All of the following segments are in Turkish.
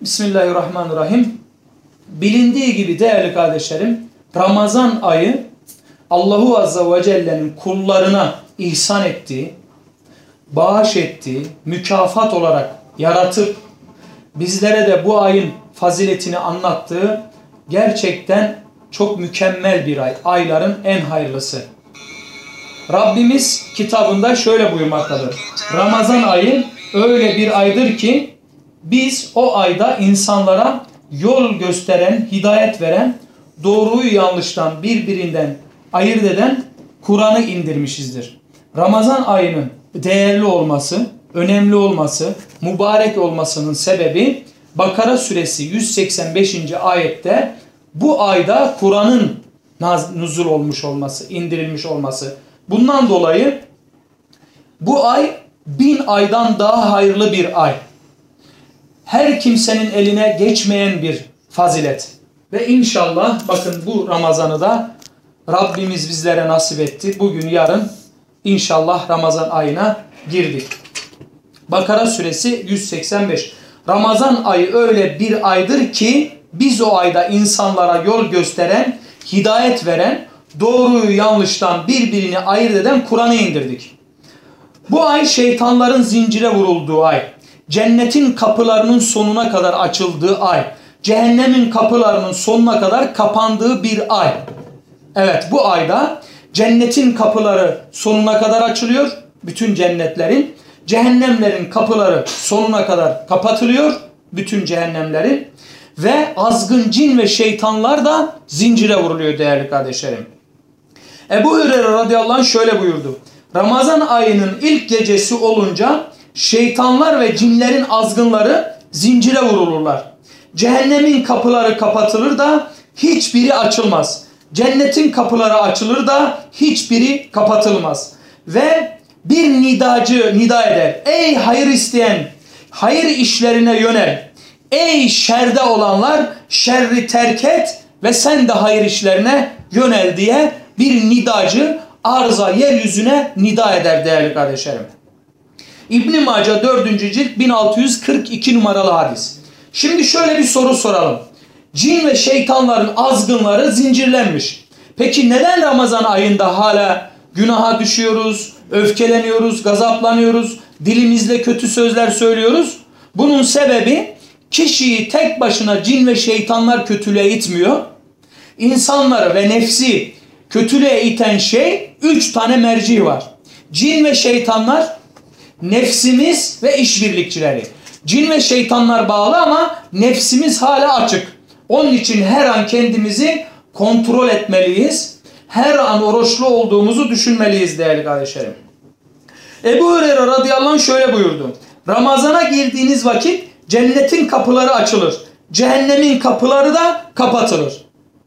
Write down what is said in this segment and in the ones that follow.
Bismillahirrahmanirrahim. Bilindiği gibi değerli kardeşlerim, Ramazan ayı Allahu Azza ve Celle'nin kullarına ihsan ettiği, bağış ettiği, mükafat olarak yaratıp bizlere de bu ayın faziletini anlattığı gerçekten çok mükemmel bir ay. Ayların en hayırlısı. Rabbimiz kitabında şöyle buyurmaktadır. Ramazan ayı öyle bir aydır ki biz o ayda insanlara yol gösteren, hidayet veren, doğruyu yanlıştan birbirinden ayırt eden Kur'an'ı indirmişizdir. Ramazan ayının değerli olması, önemli olması, mübarek olmasının sebebi Bakara suresi 185. ayette bu ayda Kur'an'ın nuzul olmuş olması, indirilmiş olması. Bundan dolayı bu ay bin aydan daha hayırlı bir ay. Her kimsenin eline geçmeyen bir fazilet. Ve inşallah bakın bu Ramazan'ı da Rabbimiz bizlere nasip etti. Bugün yarın inşallah Ramazan ayına girdik. Bakara suresi 185. Ramazan ayı öyle bir aydır ki biz o ayda insanlara yol gösteren, hidayet veren, doğruyu yanlıştan birbirini ayırt eden Kur'an'ı indirdik. Bu ay şeytanların zincire vurulduğu ay, cennetin kapılarının sonuna kadar açıldığı ay, cehennemin kapılarının sonuna kadar kapandığı bir ay. Evet bu ayda cennetin kapıları sonuna kadar açılıyor, bütün cennetlerin. Cehennemlerin kapıları sonuna kadar kapatılıyor, bütün cehennemlerin. Ve azgın cin ve şeytanlar da zincire vuruluyor değerli kardeşlerim. Ebu Hürer'e radıyallahu anh şöyle buyurdu. Ramazan ayının ilk gecesi olunca şeytanlar ve cinlerin azgınları zincire vurulurlar. Cehennemin kapıları kapatılır da hiçbiri açılmaz. Cennetin kapıları açılır da hiçbiri kapatılmaz. Ve bir nidacı nida eder. Ey hayır isteyen, hayır işlerine yönel. Ey şerde olanlar şerri terk et ve sen de hayır işlerine yönel diye bir nidacı arıza yeryüzüne nida eder değerli kardeşlerim. İbn Mace 4. cilt 1642 numaralı hadis. Şimdi şöyle bir soru soralım. Cin ve şeytanların azgınları zincirlenmiş. Peki neden Ramazan ayında hala günaha düşüyoruz, öfkeleniyoruz, gazaplanıyoruz, dilimizle kötü sözler söylüyoruz? Bunun sebebi kişiyi tek başına cin ve şeytanlar kötülüğe itmiyor. İnsanları ve nefsi kötülüğe iten şey üç tane merci var. Cin ve şeytanlar, nefsimiz ve işbirlikçileri. Cin ve şeytanlar bağlı ama nefsimiz hala açık. Onun için her an kendimizi kontrol etmeliyiz. Her an oruçlu olduğumuzu düşünmeliyiz değerli kardeşlerim. Ebu Hureyre radıyallahu anh şöyle buyurdu. Ramazana girdiğiniz vakit cennetin kapıları açılır. Cehennemin kapıları da kapatılır.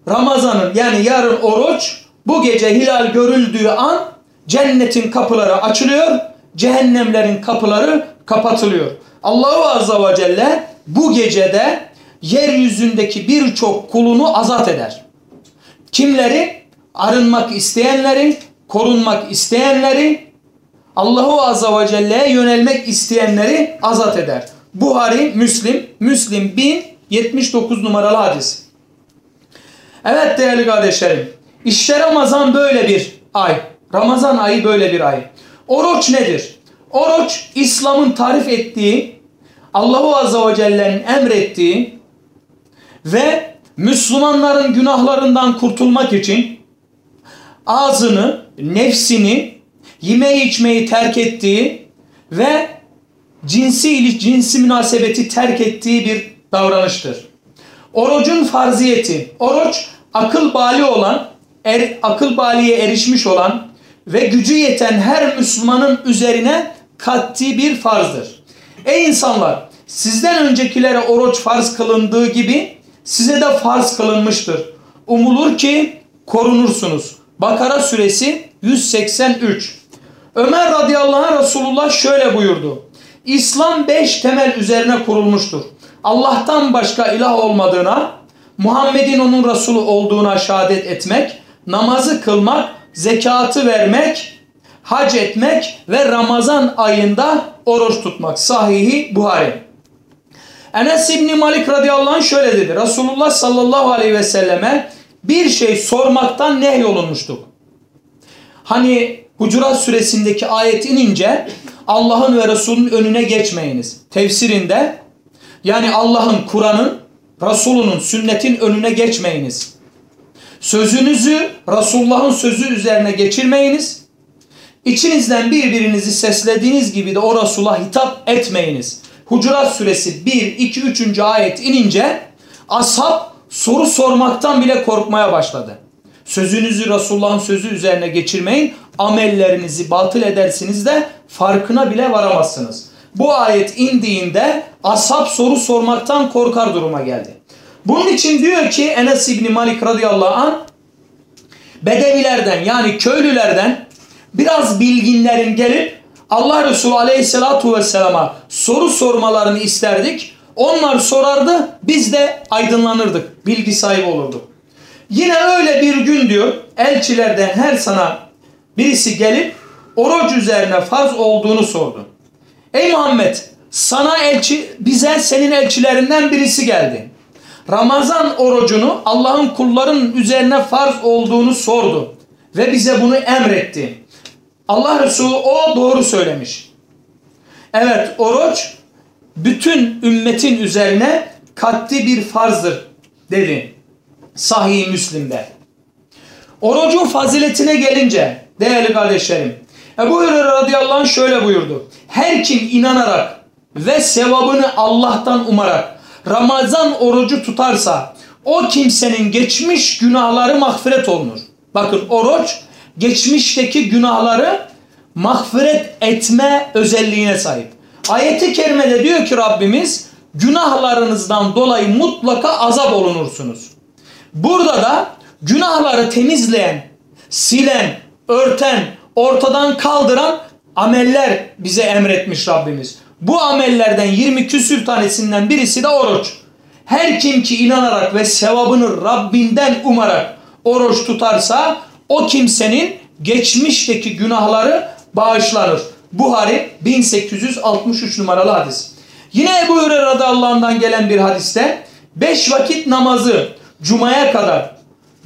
Ramazanın yani yarın oruç bu gece hilal görüldüğü an cennetin kapıları açılıyor. Cehennemlerin kapıları kapatılıyor. Allahu Azza ve Celle bu gecede yeryüzündeki birçok kulunu azat eder. Kimleri? Arınmak isteyenleri, korunmak isteyenleri, Allahu Azza ve Celle'ye yönelmek isteyenleri azat eder. Buhari, Müslim, Müslim 1079 numaralı hadis. Evet değerli kardeşlerim, işte Ramazan böyle bir ay. Ramazan ayı böyle bir ay. Oruç nedir? Oruç, İslam'ın tarif ettiği, Allahu Azza ve Celle'nin emrettiği ve Müslümanların günahlarından kurtulmak için ağzını, nefsini, yemeği içmeyi terk ettiği ve cinsi cinsi münasebeti terk ettiği bir davranıştır. Orucun farziyeti. Oruç akıl bali olan, er, akıl baliye erişmiş olan ve gücü yeten her Müslümanın üzerine kattiği bir farzdır. Ey insanlar! Sizden öncekilere oruç farz kılındığı gibi size de farz kılınmıştır. Umulur ki korunursunuz. Bakara suresi 183. Ömer radıyallahu anh Resulullah şöyle buyurdu. İslam beş temel üzerine kurulmuştur. Allah'tan başka ilah olmadığına, Muhammed'in onun Resulü olduğuna şehadet etmek, namazı kılmak, zekatı vermek, hac etmek ve Ramazan ayında oruç tutmak. Sahihi Buhari. Enes İbni Malik radıyallahu anh şöyle dedi. Resulullah sallallahu aleyhi ve selleme bir şey sormaktan nehyolunmuştuk. Hani Hucurat suresindeki ayet inince Allah'ın ve Resulünün önüne geçmeyiniz. Tefsirinde yani Allah'ın, Kur'an'ın, Resulünün, sünnetin önüne geçmeyiniz. Sözünüzü Resulullah'ın sözü üzerine geçirmeyiniz. İçinizden birbirinizi seslediğiniz gibi de o Resul'a hitap etmeyiniz. Hucurat suresi 1, 2, 3. ayet inince ashab soru sormaktan bile korkmaya başladı. Sözünüzü Resulullah'ın sözü üzerine geçirmeyin. Amellerinizi batıl edersiniz de farkına bile varamazsınız. Bu ayet indiğinde ashab soru sormaktan korkar duruma geldi. Bunun için diyor ki Enes İbni Malik radıyallahu anh Bedevilerden yani köylülerden biraz bilginlerin gelip Allah Resulü aleyhissalatu vesselama soru sormalarını isterdik. Onlar sorardı biz de aydınlanırdık. Bilgi sahibi olurduk. Yine öyle bir gün diyor elçilerden her sana birisi gelip oruç üzerine farz olduğunu sordu. Ey Muhammed sana elçi bize senin elçilerinden birisi geldi. Ramazan orucunu Allah'ın kulların üzerine farz olduğunu sordu ve bize bunu emretti. Allah Resulü o doğru söylemiş. Evet oruç bütün ümmetin üzerine katli bir farzdır dedi. Sahih Müslim'de. Orucun faziletine gelince değerli kardeşlerim Ebu Hureyre radıyallahu anh şöyle buyurdu. Her kim inanarak ve sevabını Allah'tan umarak Ramazan orucu tutarsa o kimsenin geçmiş günahları mağfiret olunur. Bakın oruç geçmişteki günahları mağfiret etme özelliğine sahip. Ayeti kerimede diyor ki Rabbimiz günahlarınızdan dolayı mutlaka azap olunursunuz. Burada da günahları temizleyen, silen, örten, ortadan kaldıran ameller bize emretmiş Rabbimiz. Bu amellerden 20 küsür tanesinden birisi de oruç. Her kim ki inanarak ve sevabını Rabbinden umarak oruç tutarsa o kimsenin geçmişteki günahları bağışlanır. Buhari 1863 numaralı hadis. Yine Ebu Hureyre radıyallahu gelen bir hadiste 5 vakit namazı Cuma'ya kadar,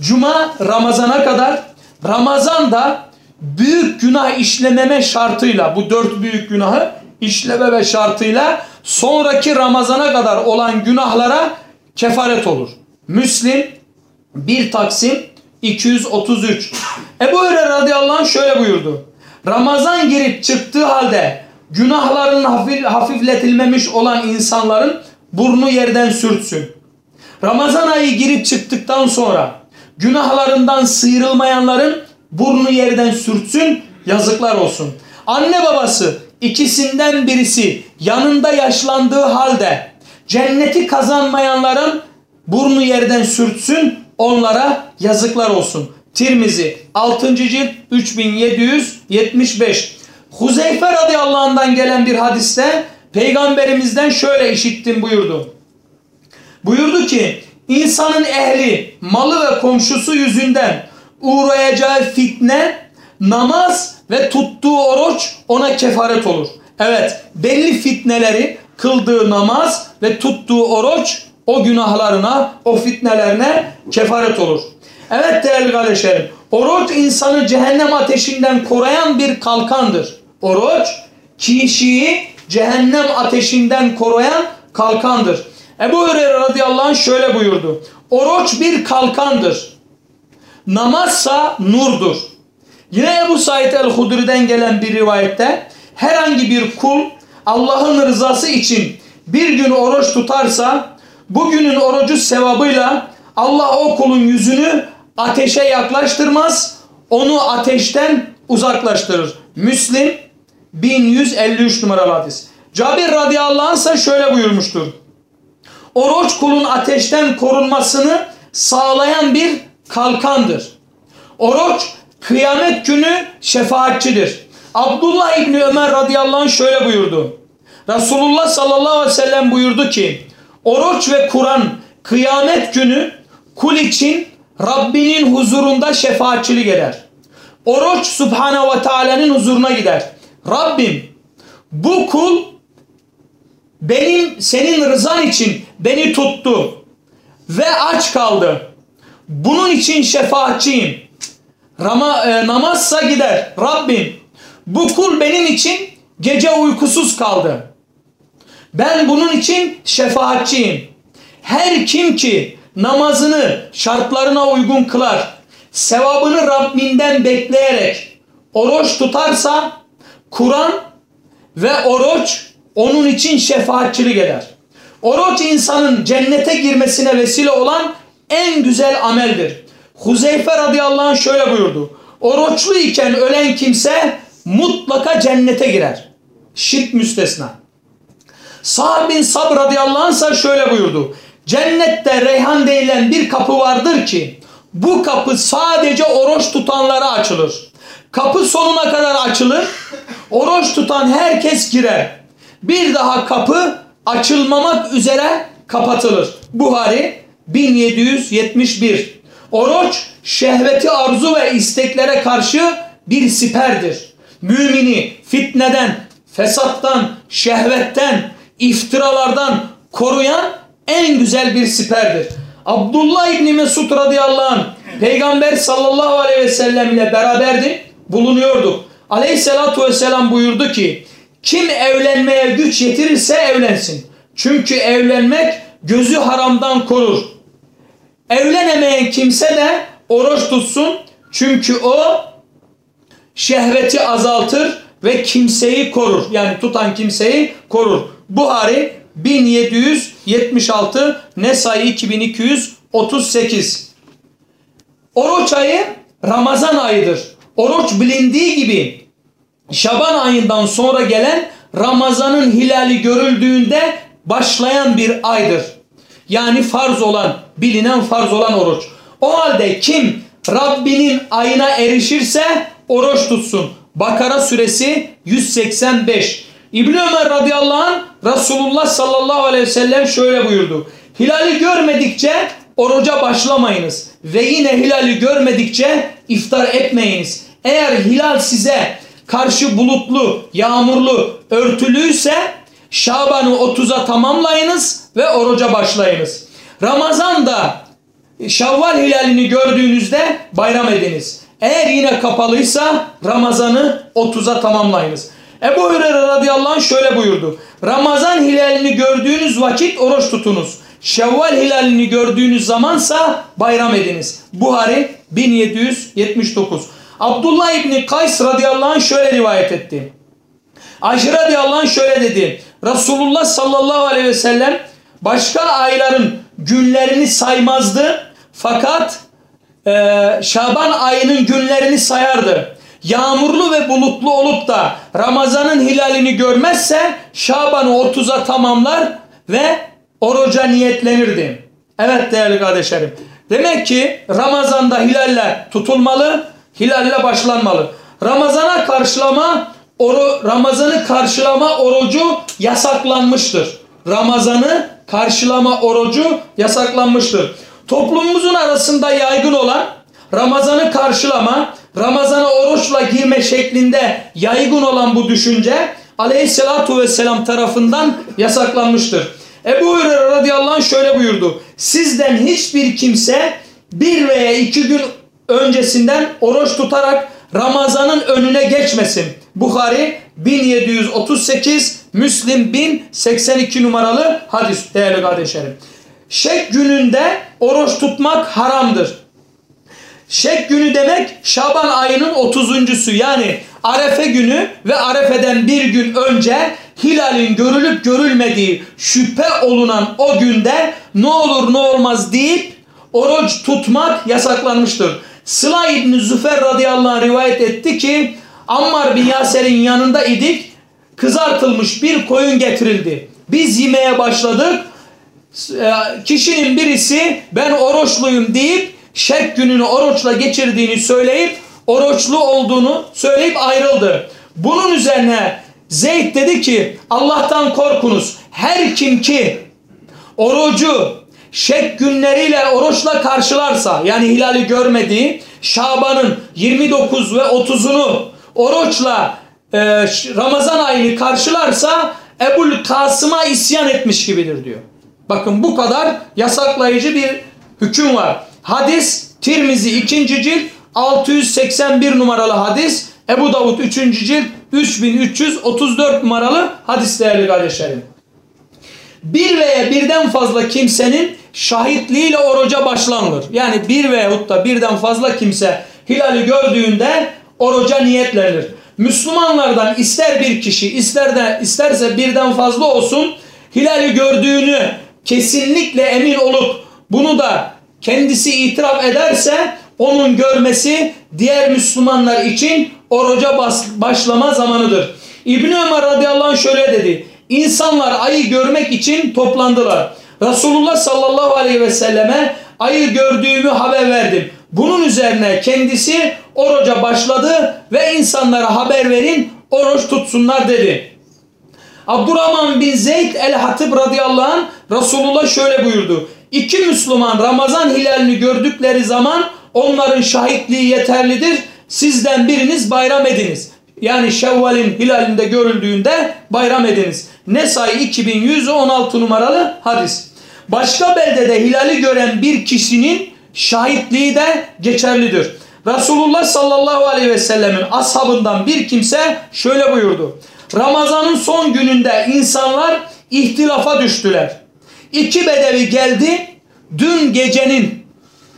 Cuma Ramazan'a kadar, Ramazan'da büyük günah işlememe şartıyla bu dört büyük günahı işlememe şartıyla sonraki Ramazan'a kadar olan günahlara kefaret olur. Müslim 1 Taksim 233. Ebu Hureyre radıyallahu anh şöyle buyurdu. Ramazan girip çıktığı halde günahların hafif, hafifletilmemiş olan insanların burnu yerden sürtsün. Ramazan ayı girip çıktıktan sonra günahlarından sıyrılmayanların burnu yerden sürtsün yazıklar olsun. Anne babası ikisinden birisi yanında yaşlandığı halde cenneti kazanmayanların burnu yerden sürtsün onlara yazıklar olsun. Tirmizi 6. cilt 3775 Huzeyfe radıyallahu anh'dan gelen bir hadiste peygamberimizden şöyle işittim buyurdu. Buyurdu ki insanın ehli, malı ve komşusu yüzünden uğrayacağı fitne, namaz ve tuttuğu oruç ona kefaret olur. Evet belli fitneleri kıldığı namaz ve tuttuğu oruç o günahlarına, o fitnelerine kefaret olur. Evet değerli kardeşlerim, oruç insanı cehennem ateşinden koruyan bir kalkandır. Oruç kişiyi cehennem ateşinden koruyan kalkandır. Ebu Hureyre radıyallahu anh şöyle buyurdu. Oruç bir kalkandır. Namazsa nurdur. Yine Ebu Said el-Hudri'den gelen bir rivayette herhangi bir kul Allah'ın rızası için bir gün oruç tutarsa bugünün orucu sevabıyla Allah o kulun yüzünü ateşe yaklaştırmaz, onu ateşten uzaklaştırır. Müslim 1153 numaralı hadis. Cabir radıyallahu anh ise şöyle buyurmuştur. Oruç kulun ateşten korunmasını sağlayan bir kalkandır. Oruç kıyamet günü şefaatçidir. Abdullah İbni Ömer radıyallahu anh şöyle buyurdu. Resulullah sallallahu aleyhi ve sellem buyurdu ki oruç ve Kur'an kıyamet günü kul için Rabbinin huzurunda şefaatçilik eder. Oruç Subhanahu ve Teala'nın huzuruna gider. Rabbim bu kul benim senin rızan için beni tuttu ve aç kaldı. Bunun için şefaatçiyim. Rama, e, namazsa gider. Rabbim bu kul benim için gece uykusuz kaldı. Ben bunun için şefaatçiyim. Her kim ki namazını şartlarına uygun kılar, sevabını Rabbinden bekleyerek oruç tutarsa Kur'an ve oruç onun için şefaatçilik eder. Oruç insanın cennete girmesine vesile olan en güzel ameldir. Huzeyfe radıyallahu anh şöyle buyurdu. Oruçlu iken ölen kimse mutlaka cennete girer. Şirk müstesna. Sa'd bin Sabr radıyallahu anh şöyle buyurdu. Cennette reyhan denilen bir kapı vardır ki bu kapı sadece oruç tutanlara açılır. Kapı sonuna kadar açılır. Oruç tutan herkes girer. Bir daha kapı açılmamak üzere kapatılır. Buhari 1771. Oruç şehveti arzu ve isteklere karşı bir siperdir. Mümini fitneden, fesattan, şehvetten, iftiralardan koruyan en güzel bir siperdir. Abdullah İbni Mesud radıyallahu anh Peygamber sallallahu aleyhi ve sellem ile beraberdi, bulunuyorduk. Aleyhissalatu vesselam buyurdu ki kim evlenmeye güç yetirirse evlensin. Çünkü evlenmek gözü haramdan korur. Evlenemeyen kimse de oruç tutsun. Çünkü o şehveti azaltır ve kimseyi korur. Yani tutan kimseyi korur. Buhari 1776 Nesai 2238 Oruç ayı Ramazan ayıdır. Oruç bilindiği gibi Şaban ayından sonra gelen Ramazan'ın hilali görüldüğünde başlayan bir aydır. Yani farz olan, bilinen farz olan oruç. O halde kim Rabbinin ayına erişirse oruç tutsun. Bakara suresi 185. İbn Ömer radıyallahu anh Resulullah sallallahu aleyhi ve sellem şöyle buyurdu. Hilali görmedikçe oruca başlamayınız ve yine hilali görmedikçe iftar etmeyiniz. Eğer hilal size karşı bulutlu, yağmurlu, örtülüyse Şaban'ı 30'a tamamlayınız ve oruca başlayınız. Ramazan'da Şavval hilalini gördüğünüzde bayram ediniz. Eğer yine kapalıysa Ramazan'ı 30'a tamamlayınız. Ebu Hureyre radıyallahu anh şöyle buyurdu. Ramazan hilalini gördüğünüz vakit oruç tutunuz. Şevval hilalini gördüğünüz zamansa bayram ediniz. Buhari 1779. Abdullah İbni Kays radıyallahu anh şöyle rivayet etti. Ayşe radıyallahu anh şöyle dedi. Resulullah sallallahu aleyhi ve sellem başka ayların günlerini saymazdı. Fakat e, Şaban ayının günlerini sayardı. Yağmurlu ve bulutlu olup da Ramazan'ın hilalini görmezse Şaban'ı 30'a tamamlar ve oruca niyetlenirdi. Evet değerli kardeşlerim. Demek ki Ramazan'da hilalle tutulmalı, hilalle başlanmalı. Ramazana karşılama oru, Ramazan'ı karşılama orucu yasaklanmıştır. Ramazan'ı karşılama orucu yasaklanmıştır. Toplumumuzun arasında yaygın olan Ramazan'ı karşılama, Ramazan'a oruçla girme şeklinde yaygın olan bu düşünce aleyhissalatu vesselam tarafından yasaklanmıştır. Ebu Hureyre radıyallahu anh şöyle buyurdu. Sizden hiçbir kimse bir veya iki gün öncesinden oruç tutarak Ramazan'ın önüne geçmesin. Bukhari 1738, Müslim 1082 numaralı hadis değerli kardeşlerim. Şek gününde oruç tutmak haramdır. Şek günü demek Şaban ayının 30.sü yani Arefe günü ve Arefe'den bir gün önce hilalin görülüp görülmediği şüphe olunan o günde ne olur ne olmaz deyip oruç tutmak yasaklanmıştır. Sıla İbni Züfer radıyallahu anh rivayet etti ki Ammar bin Yaser'in yanında idik. Kızartılmış bir koyun getirildi. Biz yemeye başladık. Ee, kişinin birisi ben oruçluyum deyip şek gününü oruçla geçirdiğini söyleyip oruçlu olduğunu söyleyip ayrıldı. Bunun üzerine Zeyd dedi ki Allah'tan korkunuz. Her kim ki orucu şek günleriyle oruçla karşılarsa yani hilali görmediği Şaban'ın 29 ve 30'unu oruçla e, Ramazan ayını karşılarsa Ebul Kasım'a isyan etmiş gibidir diyor. Bakın bu kadar yasaklayıcı bir hüküm var. Hadis Tirmizi 2. cilt 681 numaralı hadis. Ebu Davud 3. cilt 3334 numaralı hadis değerli kardeşlerim. Bir veya birden fazla kimsenin şahitliğiyle oruca başlanılır. Yani bir veyahut da birden fazla kimse hilali gördüğünde oruca niyetlenir. Müslümanlardan ister bir kişi ister de isterse birden fazla olsun hilali gördüğünü kesinlikle emin olup bunu da kendisi itiraf ederse onun görmesi diğer Müslümanlar için oruca başlama zamanıdır. İbni Ömer radıyallahu anh şöyle dedi. İnsanlar ayı görmek için toplandılar. Resulullah sallallahu aleyhi ve selleme ayı gördüğümü haber verdim. Bunun üzerine kendisi oruca başladı ve insanlara haber verin oruç tutsunlar dedi. Abdurrahman bin Zeyd el-Hatib radıyallahu anh Resulullah şöyle buyurdu. İki Müslüman Ramazan hilalini gördükleri zaman onların şahitliği yeterlidir. Sizden biriniz bayram ediniz. Yani Şevval'in hilalinde görüldüğünde bayram ediniz. Nesai 2116 numaralı hadis. Başka beldede hilali gören bir kişinin şahitliği de geçerlidir. Resulullah sallallahu aleyhi ve sellemin ashabından bir kimse şöyle buyurdu. Ramazanın son gününde insanlar ihtilafa düştüler. İki bedevi geldi. Dün gecenin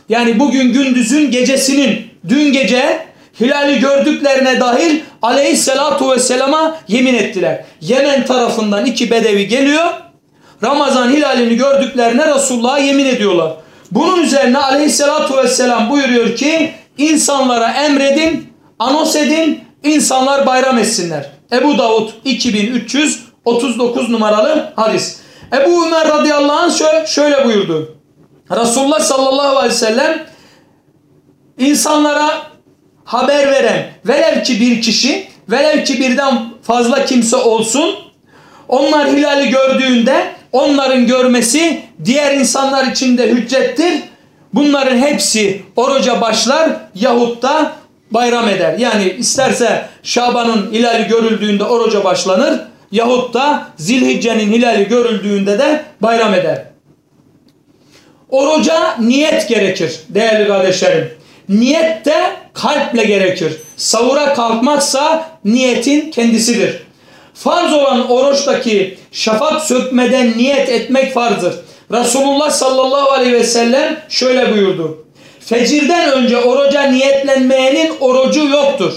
yani bugün gündüzün gecesinin dün gece hilali gördüklerine dahil aleyhissalatu vesselama yemin ettiler. Yemen tarafından iki bedevi geliyor. Ramazan hilalini gördüklerine Resulullah'a yemin ediyorlar. Bunun üzerine aleyhissalatu vesselam buyuruyor ki insanlara emredin, anons edin, insanlar bayram etsinler. Ebu Davud 2339 numaralı hadis. Ebu Ömer radıyallahu anh şöyle, şöyle buyurdu. Resulullah sallallahu aleyhi ve sellem insanlara haber veren velev ki bir kişi velev ki birden fazla kimse olsun onlar hilali gördüğünde onların görmesi diğer insanlar için de hüccettir. Bunların hepsi oruca başlar yahut da bayram eder. Yani isterse Şaban'ın hilali görüldüğünde oruca başlanır yahut da Zilhicce'nin hilali görüldüğünde de bayram eder. Oruca niyet gerekir değerli kardeşlerim. Niyet de kalple gerekir. Savura kalkmaksa niyetin kendisidir. Farz olan oruçtaki şafak sökmeden niyet etmek farzdır. Resulullah sallallahu aleyhi ve sellem şöyle buyurdu. Fecirden önce oruca niyetlenmeyenin orucu yoktur.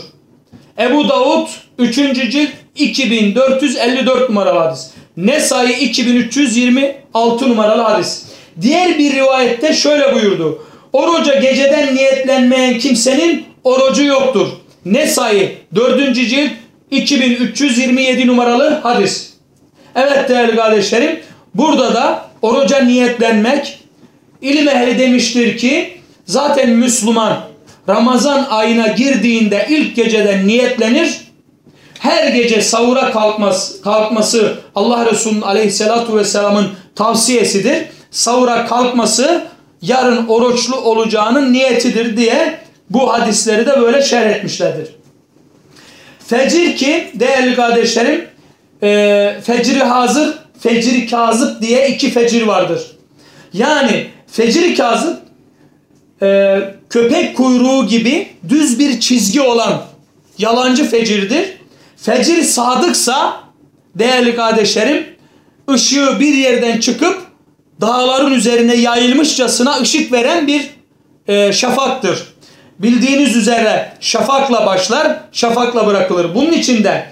Ebu Davud 3. cilt 2454 numaralı hadis. Nesai 2326 numaralı hadis. Diğer bir rivayette şöyle buyurdu. Oruca geceden niyetlenmeyen kimsenin orucu yoktur. Nesai 4. cilt 2327 numaralı hadis. Evet değerli kardeşlerim burada da oruca niyetlenmek ilim ehli demiştir ki zaten Müslüman Ramazan ayına girdiğinde ilk geceden niyetlenir. Her gece savura kalkması, kalkması Allah Resulü'nün aleyhissalatu vesselamın tavsiyesidir. Savura kalkması yarın oruçlu olacağının niyetidir diye bu hadisleri de böyle şerh etmişlerdir. Fecir ki değerli kardeşlerim e, fecri hazır, fecri kazıp diye iki fecir vardır. Yani fecri kazıp e, köpek kuyruğu gibi düz bir çizgi olan yalancı fecirdir. Fecir sadıksa değerli kardeşlerim ışığı bir yerden çıkıp dağların üzerine yayılmışçasına ışık veren bir e, şafaktır. Bildiğiniz üzere şafakla başlar, şafakla bırakılır. Bunun için de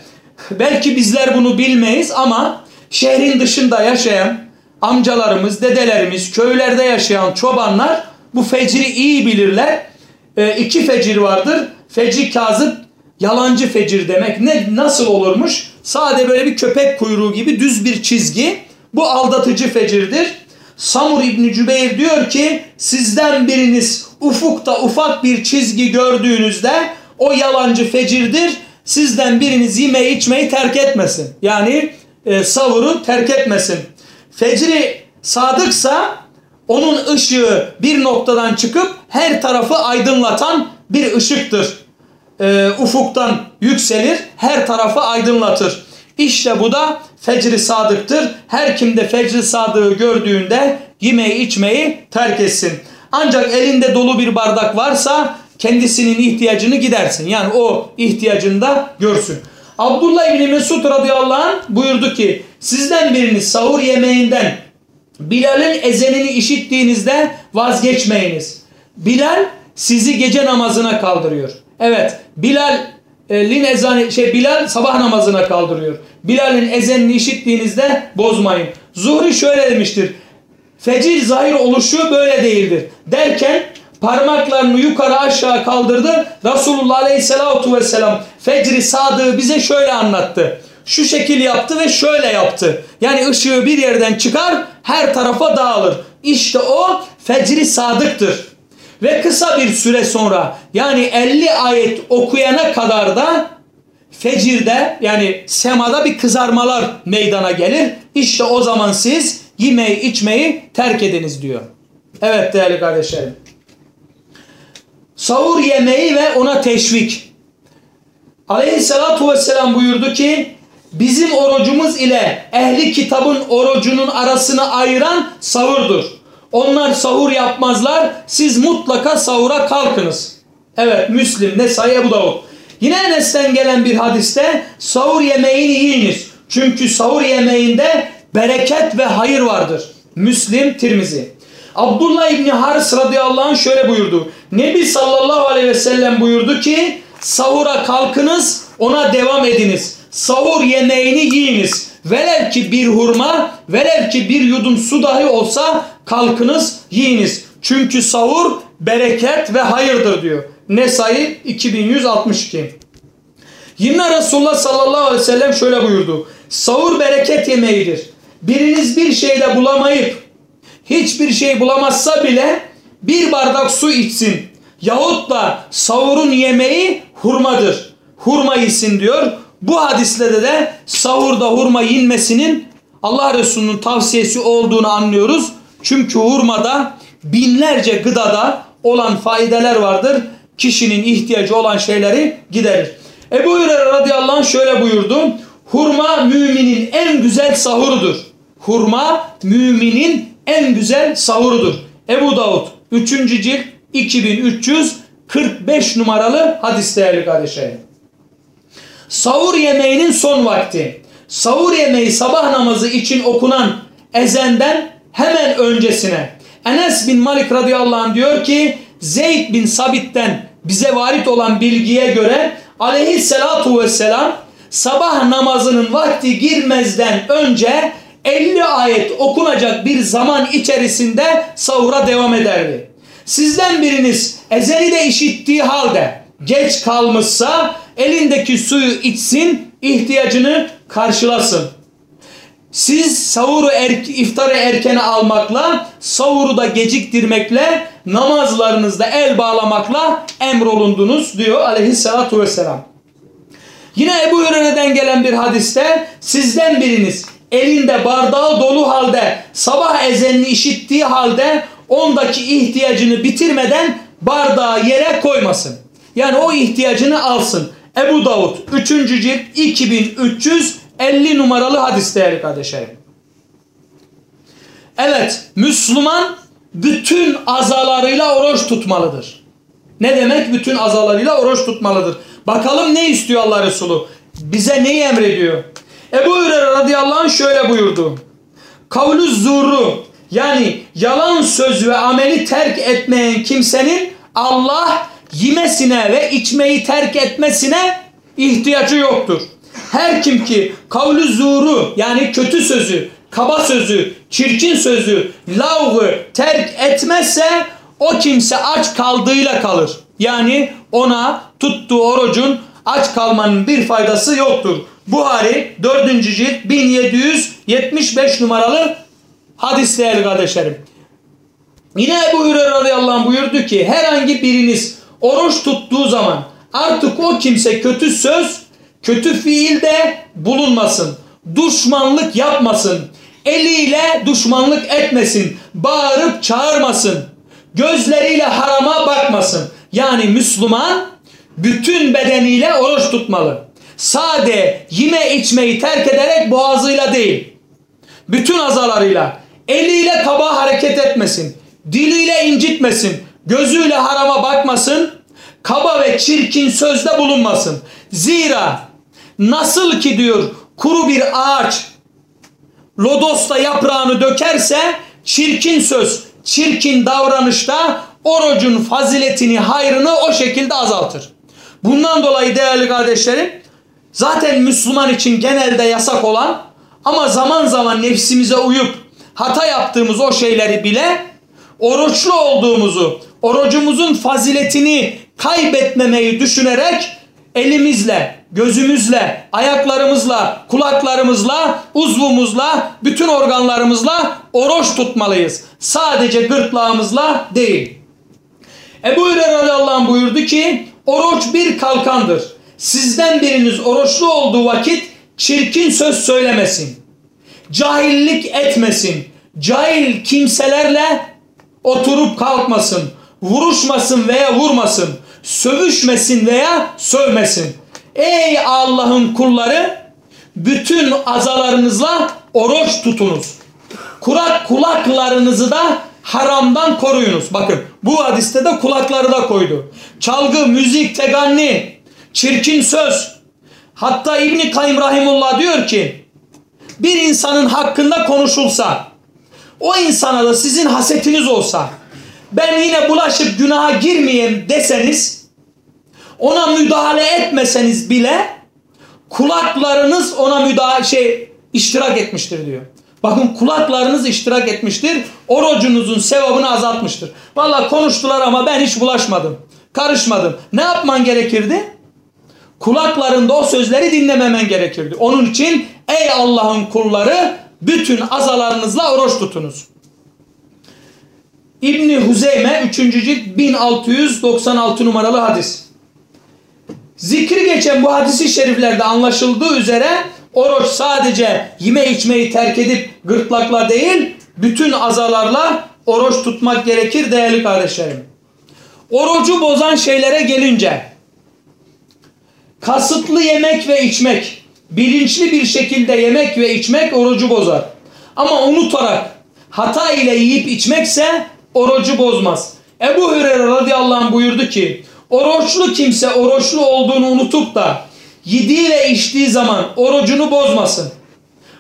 belki bizler bunu bilmeyiz ama şehrin dışında yaşayan amcalarımız, dedelerimiz, köylerde yaşayan çobanlar bu fecri iyi bilirler. E, iki fecir vardır. Fecri kazıp yalancı fecir demek. Ne nasıl olurmuş? Sade böyle bir köpek kuyruğu gibi düz bir çizgi. Bu aldatıcı fecirdir. Samur İbni Cübeyr diyor ki sizden biriniz ufukta ufak bir çizgi gördüğünüzde o yalancı fecirdir. Sizden biriniz yemeği içmeyi terk etmesin. Yani e, savuru terk etmesin. Fecri sadıksa onun ışığı bir noktadan çıkıp her tarafı aydınlatan bir ışıktır. E, ufuktan yükselir, her tarafı aydınlatır. İşte bu da fecri sadıktır. Her kim de fecri sadığı gördüğünde yemeği içmeyi terk etsin. Ancak elinde dolu bir bardak varsa kendisinin ihtiyacını gidersin. Yani o ihtiyacını da görsün. Abdullah İbni Mesud radıyallahu anh buyurdu ki sizden biriniz sahur yemeğinden Bilal'in ezenini işittiğinizde vazgeçmeyiniz. Bilal sizi gece namazına kaldırıyor. Evet Bilal'in ezanı şey Bilal sabah namazına kaldırıyor. Bilal'in ezenini işittiğinizde bozmayın. Zuhri şöyle demiştir. Fecir zahir oluşu böyle değildir. Derken parmaklarını yukarı aşağı kaldırdı. Resulullah Aleyhisselatü Vesselam fecri sadığı bize şöyle anlattı. Şu şekil yaptı ve şöyle yaptı. Yani ışığı bir yerden çıkar her tarafa dağılır. İşte o fecri sadıktır. Ve kısa bir süre sonra yani 50 ayet okuyana kadar da fecirde yani semada bir kızarmalar meydana gelir. İşte o zaman siz yemeği içmeyi terk ediniz diyor. Evet değerli kardeşlerim. Sahur yemeği ve ona teşvik. Aleyhissalatu vesselam buyurdu ki bizim orucumuz ile ehli kitabın orucunun arasını ayıran sahurdur. Onlar sahur yapmazlar. Siz mutlaka sahura kalkınız. Evet Müslim, Nesai, Ebu Davud. Yine Enes'ten gelen bir hadiste sahur yemeğini yiyiniz. Çünkü sahur yemeğinde bereket ve hayır vardır. Müslim, Tirmizi. Abdullah İbni Haris radıyallahu anh şöyle buyurdu. Nebi sallallahu aleyhi ve sellem buyurdu ki sahura kalkınız ona devam ediniz. Sahur yemeğini yiyiniz. Velev ki bir hurma, velev ki bir yudum su dahi olsa kalkınız yiyiniz. Çünkü sahur bereket ve hayırdır diyor. Nesai 2162. Yine Resulullah sallallahu aleyhi ve sellem şöyle buyurdu. Sahur bereket yemeğidir. Biriniz bir şeyle bulamayıp hiçbir şey bulamazsa bile bir bardak su içsin. Yahut da sahurun yemeği hurmadır. Hurma yesin diyor. Bu hadislerde de sahurda hurma yenmesinin Allah Resulü'nün tavsiyesi olduğunu anlıyoruz. Çünkü hurmada binlerce gıdada olan faydeler vardır. Kişinin ihtiyacı olan şeyleri giderir. Ebu Hureyre radıyallahu anh şöyle buyurdu. Hurma müminin en güzel sahurudur. Hurma müminin en güzel sahurudur. Ebu Davud 3. cilt 2345 numaralı hadis değerli kardeşlerim. Sahur yemeğinin son vakti. Sahur yemeği sabah namazı için okunan ezenden hemen öncesine. Enes bin Malik radıyallahu anh diyor ki Zeyd bin Sabit'ten bize varit olan bilgiye göre aleyhissalatu vesselam sabah namazının vakti girmezden önce 50 ayet okunacak bir zaman içerisinde sahura devam ederdi. Sizden biriniz ezeni de işittiği halde geç kalmışsa elindeki suyu içsin, ihtiyacını karşılasın. Siz sahuru er, iftarı erkene almakla, sahuru da geciktirmekle, namazlarınızda el bağlamakla emrolundunuz diyor aleyhissalatu vesselam. Yine Ebu Hüreyre'den gelen bir hadiste sizden biriniz elinde bardağı dolu halde sabah ezenini işittiği halde ondaki ihtiyacını bitirmeden bardağı yere koymasın. Yani o ihtiyacını alsın. Ebu Davud 3. cilt 2350 numaralı hadis değerli kardeşlerim. Evet Müslüman bütün azalarıyla oruç tutmalıdır. Ne demek bütün azalarıyla oruç tutmalıdır? Bakalım ne istiyor Allah Resulü? Bize neyi emrediyor? Ebu Hürer'e radıyallahu anh şöyle buyurdu. Kavlu zurru yani yalan söz ve ameli terk etmeyen kimsenin Allah yemesine ve içmeyi terk etmesine ihtiyacı yoktur. Her kim ki kavlu zuru yani kötü sözü, kaba sözü, çirkin sözü, lavgı terk etmezse o kimse aç kaldığıyla kalır. Yani ona tuttuğu orucun aç kalmanın bir faydası yoktur. Buhari 4. cilt 1775 numaralı hadis değerli kardeşlerim. Yine Ebu Hüreyre radıyallahu anh buyurdu ki herhangi biriniz oruç tuttuğu zaman artık o kimse kötü söz, kötü fiilde bulunmasın. Düşmanlık yapmasın. Eliyle düşmanlık etmesin. Bağırıp çağırmasın. Gözleriyle harama bakmasın. Yani Müslüman bütün bedeniyle oruç tutmalı. Sade yeme içmeyi terk ederek boğazıyla değil. Bütün azalarıyla. Eliyle kaba hareket etmesin. Diliyle incitmesin. Gözüyle harama bakmasın. Kaba ve çirkin sözde bulunmasın. Zira nasıl ki diyor kuru bir ağaç lodosta yaprağını dökerse çirkin söz, çirkin davranışta orucun faziletini, hayrını o şekilde azaltır. Bundan dolayı değerli kardeşlerim zaten Müslüman için genelde yasak olan ama zaman zaman nefsimize uyup hata yaptığımız o şeyleri bile oruçlu olduğumuzu, orucumuzun faziletini kaybetmemeyi düşünerek elimizle, gözümüzle, ayaklarımızla, kulaklarımızla, uzvumuzla, bütün organlarımızla oruç tutmalıyız. Sadece gırtlağımızla değil. Ebu Hureyre radıyallahu buyurdu ki oruç bir kalkandır. Sizden biriniz oruçlu olduğu vakit çirkin söz söylemesin. Cahillik etmesin. Cahil kimselerle oturup kalkmasın. Vuruşmasın veya vurmasın. Sövüşmesin veya sövmesin. Ey Allah'ın kulları bütün azalarınızla oruç tutunuz. Kurak kulaklarınızı da haramdan koruyunuz. Bakın bu hadiste de kulakları da koydu. Çalgı, müzik, teganni, çirkin söz. Hatta İbni Kayyum Rahimullah diyor ki bir insanın hakkında konuşulsa o insana da sizin hasetiniz olsa ben yine bulaşıp günaha girmeyeyim deseniz ona müdahale etmeseniz bile kulaklarınız ona müdahale şey iştirak etmiştir diyor. Bakın kulaklarınız iştirak etmiştir. Orucunuzun sevabını azaltmıştır. Valla konuştular ama ben hiç bulaşmadım. Karışmadım. Ne yapman gerekirdi? Kulaklarında o sözleri dinlememen gerekirdi. Onun için ey Allah'ın kulları bütün azalarınızla oruç tutunuz. İbni Huzeyme 3. cilt 1696 numaralı hadis. Zikri geçen bu hadisi şeriflerde anlaşıldığı üzere oruç sadece yeme içmeyi terk edip gırtlakla değil bütün azalarla oruç tutmak gerekir değerli kardeşlerim. Orucu bozan şeylere gelince kasıtlı yemek ve içmek bilinçli bir şekilde yemek ve içmek orucu bozar. Ama unutarak hata ile yiyip içmekse orucu bozmaz. Ebu Hüreyre radıyallahu anh buyurdu ki oruçlu kimse oruçlu olduğunu unutup da yediği ve içtiği zaman orucunu bozmasın.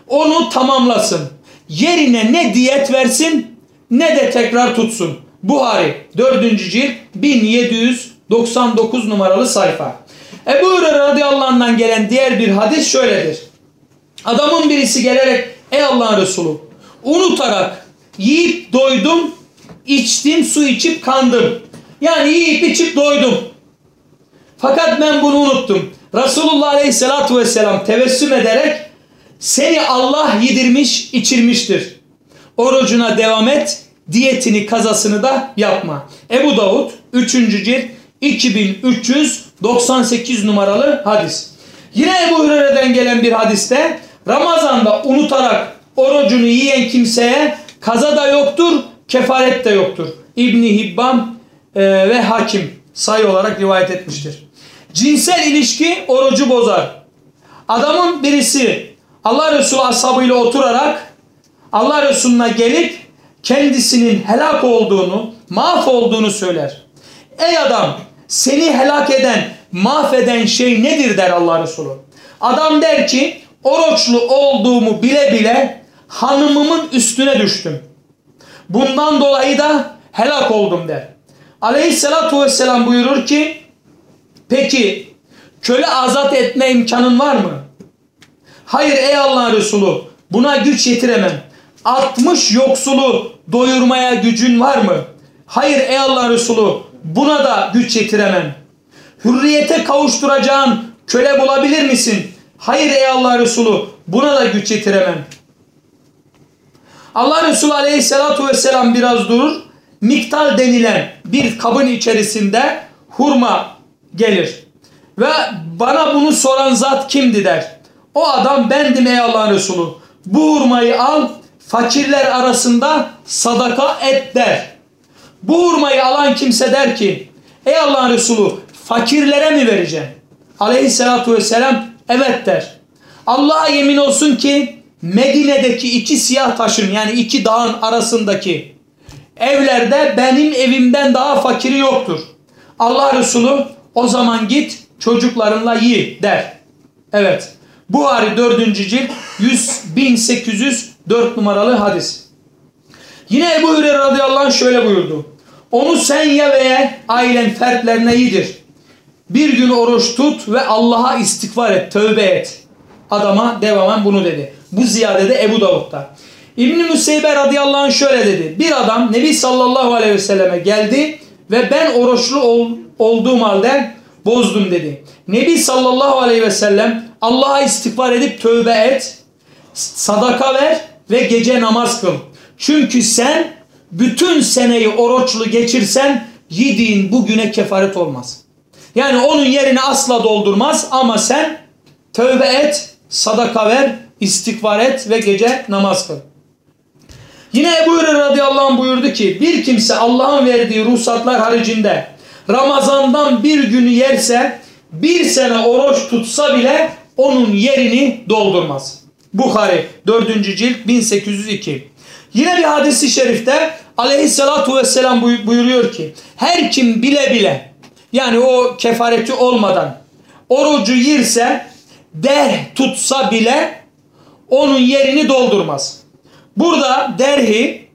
Onu tamamlasın. Yerine ne diyet versin ne de tekrar tutsun. Buhari 4. cilt 1799 numaralı sayfa. Ebu Hureyre radıyallahu anh'dan gelen diğer bir hadis şöyledir. Adamın birisi gelerek ey Allah'ın Resulü unutarak yiyip doydum, içtim, su içip kandım. Yani yiyip içip doydum. Fakat ben bunu unuttum. Resulullah aleyhissalatu vesselam tevessüm ederek seni Allah yedirmiş, içirmiştir. Orucuna devam et, diyetini, kazasını da yapma. Ebu Davud 3. cilt 2398 numaralı hadis. Yine Ebu Hureyre'den gelen bir hadiste Ramazan'da unutarak orucunu yiyen kimseye kaza da yoktur, kefaret de yoktur. İbni Hibban e, ve Hakim sayı olarak rivayet etmiştir. Cinsel ilişki orucu bozar. Adamın birisi Allah Resulü ashabıyla oturarak Allah Resulüne gelip kendisinin helak olduğunu, mahvolduğunu söyler. Ey adam seni helak eden, mahveden şey nedir der Allah Resulü. Adam der ki oruçlu olduğumu bile bile hanımımın üstüne düştüm. Bundan dolayı da helak oldum der. Aleyhissalatu vesselam buyurur ki peki köle azat etme imkanın var mı? Hayır ey Allah'ın Resulü buna güç yetiremem. 60 yoksulu doyurmaya gücün var mı? Hayır ey Allah'ın Resulü buna da güç yetiremem. Hürriyete kavuşturacağın köle bulabilir misin? Hayır ey Allah Resulü buna da güç yetiremem. Allah Resulü aleyhissalatu vesselam biraz durur. Miktal denilen bir kabın içerisinde hurma gelir. Ve bana bunu soran zat kimdi der. O adam bendim ey Allah'ın Resulü. Bu hurmayı al fakirler arasında sadaka et der. Bu hurmayı alan kimse der ki ey Allah'ın Resulü fakirlere mi vereceğim? Aleyhissalatu vesselam Evet der. Allah'a yemin olsun ki Medine'deki iki siyah taşın yani iki dağın arasındaki evlerde benim evimden daha fakiri yoktur. Allah Resulü o zaman git çocuklarınla yi der. Evet. Buhari 4. cilt 100, 1804 numaralı hadis. Yine Ebu Hureyre radıyallahu anh şöyle buyurdu. Onu sen ye ve ailen fertlerine yedir. Bir gün oruç tut ve Allah'a istikvar et, tövbe et. Adama devamen bunu dedi. Bu ziyade de Ebu Davud'da. İbn-i Müseybe radıyallahu anh şöyle dedi. Bir adam Nebi sallallahu aleyhi ve selleme geldi ve ben oruçlu ol, olduğum halde bozdum dedi. Nebi sallallahu aleyhi ve sellem Allah'a istikbar edip tövbe et, sadaka ver ve gece namaz kıl. Çünkü sen bütün seneyi oruçlu geçirsen yediğin bugüne kefaret olmaz. Yani onun yerini asla doldurmaz ama sen tövbe et, sadaka ver, istikvar et ve gece namaz kıl. Yine Ebu Hureyre radıyallahu anh buyurdu ki bir kimse Allah'ın verdiği ruhsatlar haricinde Ramazan'dan bir günü yerse bir sene oruç tutsa bile onun yerini doldurmaz. Bukhari 4. cilt 1802. Yine bir hadisi şerifte aleyhissalatu vesselam buyuruyor ki her kim bile bile yani o kefareti olmadan orucu yerse der tutsa bile onun yerini doldurmaz. Burada derhi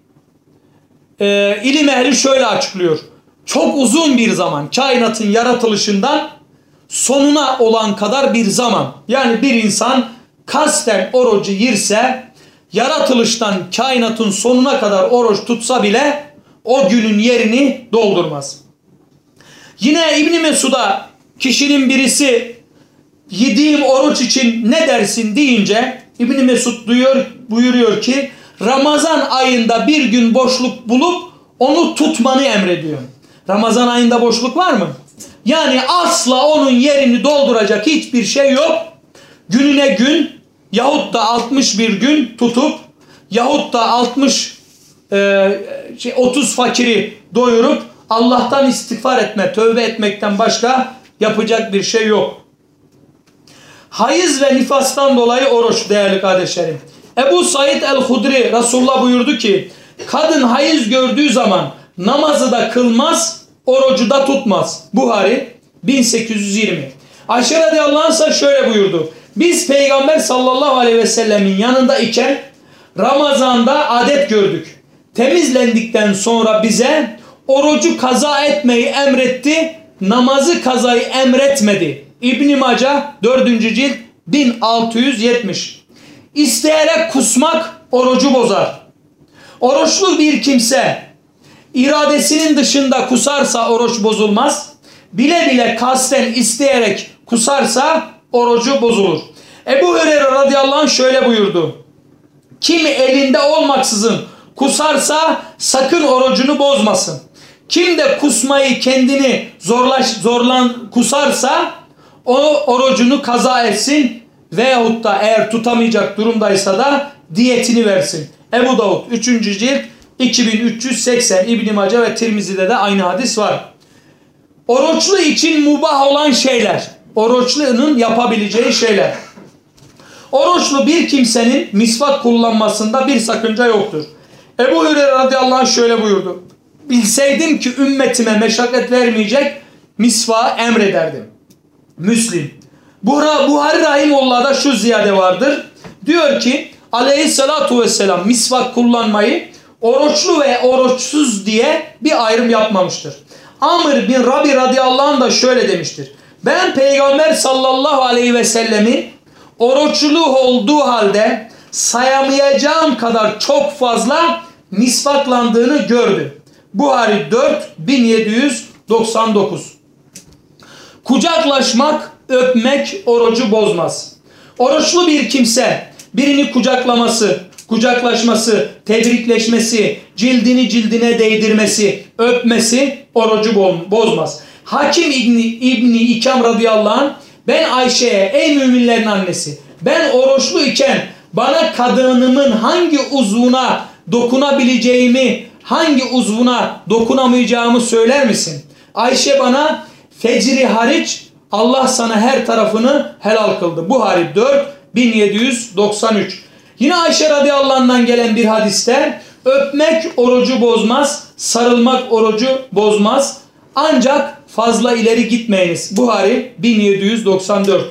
e, ilim ehli şöyle açıklıyor. Çok uzun bir zaman kainatın yaratılışından sonuna olan kadar bir zaman. Yani bir insan kasten orucu yirse yaratılıştan kainatın sonuna kadar oruç tutsa bile o günün yerini doldurmaz. Yine İbni Mesud'a kişinin birisi yediğim oruç için ne dersin deyince İbni Mesud duyuyor, buyuruyor ki Ramazan ayında bir gün boşluk bulup onu tutmanı emrediyor. Ramazan ayında boşluk var mı? Yani asla onun yerini dolduracak hiçbir şey yok. Gününe gün yahut da 61 gün tutup yahut da 60 e, şey, 30 fakiri doyurup Allah'tan istiğfar etme, tövbe etmekten başka yapacak bir şey yok. Hayız ve nifastan dolayı oruç değerli kardeşlerim. Ebu Said el-Hudri Resulullah buyurdu ki kadın hayız gördüğü zaman namazı da kılmaz, orucu da tutmaz. Buhari 1820. Ayşe radıyallahu anh şöyle buyurdu. Biz peygamber sallallahu aleyhi ve sellemin yanında iken Ramazan'da adet gördük. Temizlendikten sonra bize orucu kaza etmeyi emretti, namazı kazayı emretmedi. İbn Maca 4. cilt 1670. İsteyerek kusmak orucu bozar. Oruçlu bir kimse iradesinin dışında kusarsa oruç bozulmaz. Bile bile kasten isteyerek kusarsa orucu bozulur. Ebu Hureyre radıyallahu anh şöyle buyurdu. Kim elinde olmaksızın kusarsa sakın orucunu bozmasın. Kim de kusmayı kendini zorlaş, zorlan kusarsa o orucunu kaza etsin veyahut da eğer tutamayacak durumdaysa da diyetini versin. Ebu Davud 3. cilt 2380 İbn Mace ve Tirmizi'de de aynı hadis var. Oruçlu için mubah olan şeyler. Oruçlunun yapabileceği şeyler. Oruçlu bir kimsenin misvak kullanmasında bir sakınca yoktur. Ebu Hüreyre radıyallahu anh şöyle buyurdu. Bilseydim ki ümmetime meşakkat vermeyecek misvağı emrederdim. Müslim. Buhari Rahimullah'da şu ziyade vardır. Diyor ki aleyhissalatu vesselam misvak kullanmayı oruçlu ve oruçsuz diye bir ayrım yapmamıştır. Amr bin Rabi radıyallahu anh da şöyle demiştir. Ben peygamber sallallahu aleyhi ve sellemi oruçlu olduğu halde sayamayacağım kadar çok fazla misvaklandığını gördüm. Buhari 4 1799 Kucaklaşmak, öpmek orucu bozmaz. Oruçlu bir kimse birini kucaklaması, kucaklaşması, tebrikleşmesi, cildini cildine değdirmesi, öpmesi orucu bozmaz. Hakim İbni, İbni İkam radıyallahu anh ben Ayşe'ye ey müminlerin annesi ben oruçlu iken bana kadınımın hangi uzvuna dokunabileceğimi hangi uzvuna dokunamayacağımı söyler misin? Ayşe bana fecri hariç Allah sana her tarafını helal kıldı. Buhari 4 1793. Yine Ayşe radıyallahu anh'dan gelen bir hadiste öpmek orucu bozmaz, sarılmak orucu bozmaz. Ancak fazla ileri gitmeyiniz. Buhari 1794.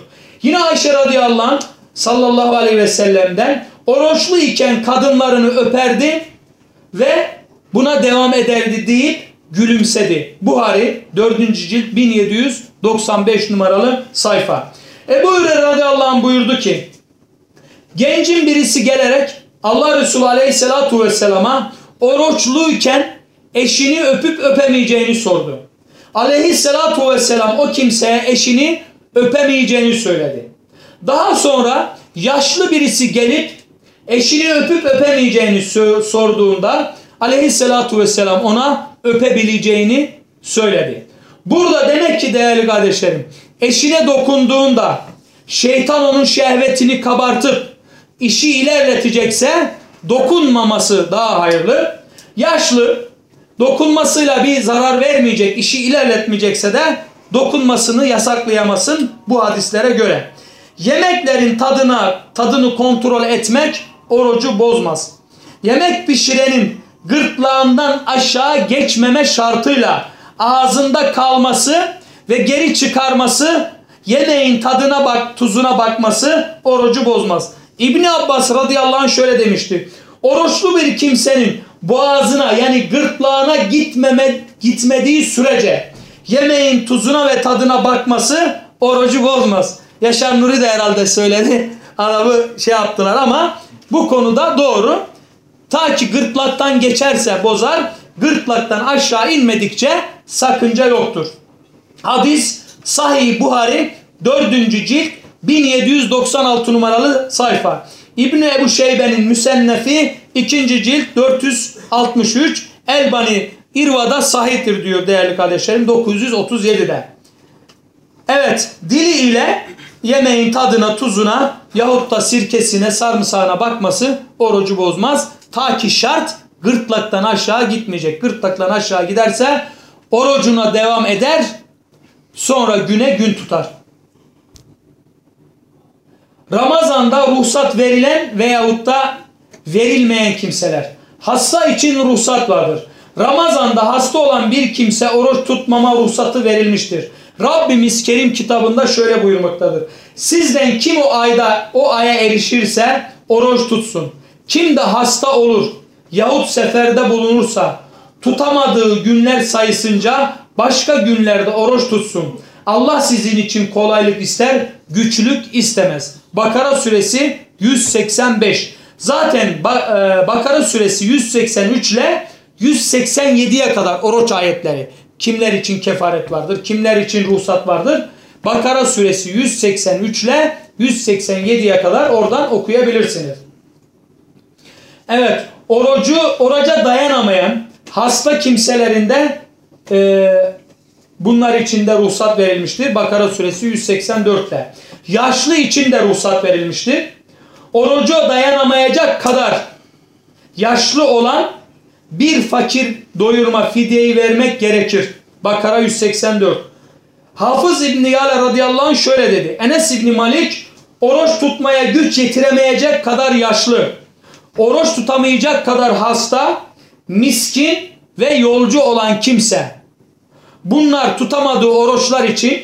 Yine Ayşe radıyallahu anh sallallahu aleyhi ve sellem'den oruçlu iken kadınlarını öperdi ve buna devam ederdi deyip gülümsedi. Buhari 4. cilt 1795 numaralı sayfa. Ebu Hureyre radıyallahu anh buyurdu ki gencin birisi gelerek Allah Resulü aleyhissalatu vesselama oruçluyken eşini öpüp öpemeyeceğini sordu. Aleyhissalatu vesselam o kimseye eşini öpemeyeceğini söyledi. Daha sonra yaşlı birisi gelip eşini öpüp öpemeyeceğini sorduğunda aleyhissalatu vesselam ona öpebileceğini söyledi. Burada demek ki değerli kardeşlerim eşine dokunduğunda şeytan onun şehvetini kabartıp işi ilerletecekse dokunmaması daha hayırlı. Yaşlı dokunmasıyla bir zarar vermeyecek, işi ilerletmeyecekse de dokunmasını yasaklayamasın bu hadislere göre. Yemeklerin tadına tadını kontrol etmek orucu bozmaz. Yemek pişirenin gırtlağından aşağı geçmeme şartıyla ağzında kalması ve geri çıkarması yemeğin tadına bak tuzuna bakması orucu bozmaz. İbni Abbas radıyallahu anh şöyle demişti. Oruçlu bir kimsenin boğazına yani gırtlağına gitmeme, gitmediği sürece yemeğin tuzuna ve tadına bakması orucu bozmaz. Yaşar Nuri de herhalde söyledi. Arabı şey yaptılar ama bu konuda doğru. Ta ki gırtlaktan geçerse bozar, gırtlaktan aşağı inmedikçe sakınca yoktur. Hadis Sahih Buhari 4. cilt 1796 numaralı sayfa. İbni Ebu Şeybe'nin Müsennefi 2. cilt 463 Elbani İrva'da sahihtir diyor değerli kardeşlerim 937'de. Evet dili ile yemeğin tadına tuzuna yahut da sirkesine sarımsağına bakması orucu bozmaz. Ta ki şart gırtlaktan aşağı gitmeyecek. Gırtlaktan aşağı giderse orucuna devam eder sonra güne gün tutar. Ramazanda ruhsat verilen veyahut da verilmeyen kimseler. Hasta için ruhsat vardır. Ramazanda hasta olan bir kimse oruç tutmama ruhsatı verilmiştir. Rabbimiz Kerim kitabında şöyle buyurmaktadır. Sizden kim o ayda o aya erişirse oruç tutsun. Kim de hasta olur yahut seferde bulunursa tutamadığı günler sayısınca başka günlerde oruç tutsun. Allah sizin için kolaylık ister, güçlük istemez. Bakara suresi 185. Zaten e, Bakara suresi 183 ile 187'ye kadar oruç ayetleri. Kimler için kefaret vardır, kimler için ruhsat vardır? Bakara suresi 183 ile 187'ye kadar oradan okuyabilirsiniz. Evet, orucu oruca dayanamayan hasta kimselerinde e, bunlar için de ruhsat verilmiştir. Bakara suresi 184'te. Yaşlı için de ruhsat verilmiştir. Oruca dayanamayacak kadar yaşlı olan bir fakir doyurma fidyeyi vermek gerekir. Bakara 184. Hafız İbni Yala radıyallahu anh şöyle dedi. Enes İbni Malik oruç tutmaya güç yetiremeyecek kadar yaşlı, oruç tutamayacak kadar hasta, miskin ve yolcu olan kimse. Bunlar tutamadığı oruçlar için